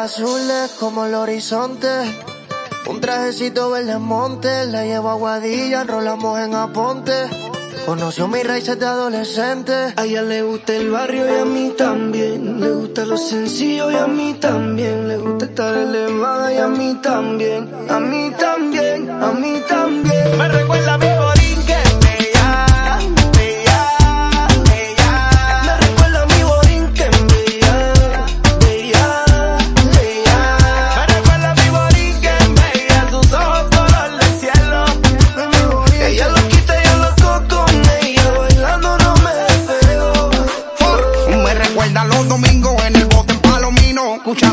azules como el horizonte. Un trajecito verde monte, la llevo a Guadilla, enrolamos en Aponte. Conoció mis raíces de adolescente. A ella le gusta el barrio y a mí también. Le gusta lo sencillo y a mí también. Le gusta estar elevada y a mí también. A mí también, a mí también. Me recuerda a mi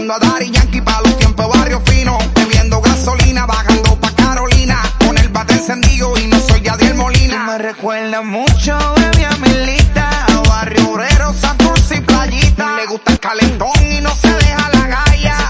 escuchando a Dari Yankee pa' los tiempos barrio fino, bebiendo gasolina, bajando pa' Carolina, con el bate encendido y no soy Adiel Molina. me recuerda mucho, baby, a Milita, barrio obrero, Santurce y Playita. Le gusta el calentón y no se deja la galla,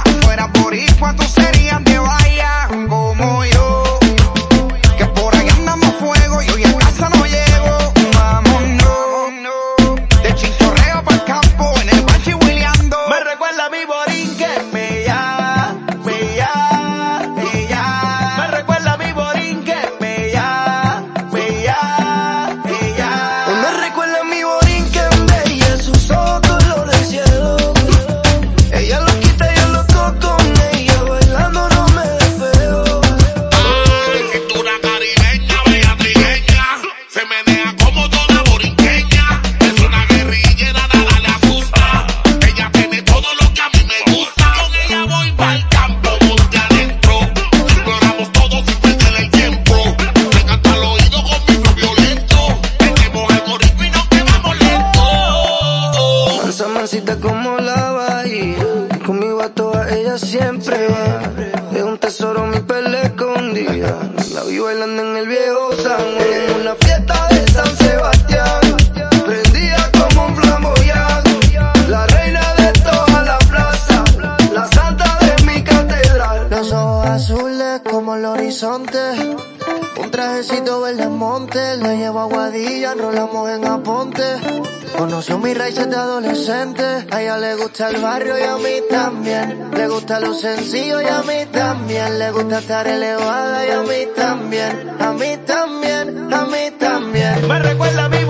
como la bahía. Conmigo a todas ellas siempre va. Es un tesoro mi pele escondida. La vi bailando en el viejo San En una fiesta de San Sebastián. Prendida como un flamboyado. La reina de toda la plaza. La santa de mi catedral. Los ojos azules como el horizonte. Un trajecito verde monte, la llevo a Guadilla, enrolamos en Aponte. Conoció mis raíces de adolescente, a ella le gusta el barrio y a mí también. Le gusta lo sencillo y a mí también. Le gusta estar elevada y a mí también. A mí también, a mí también. Me recuerda a mi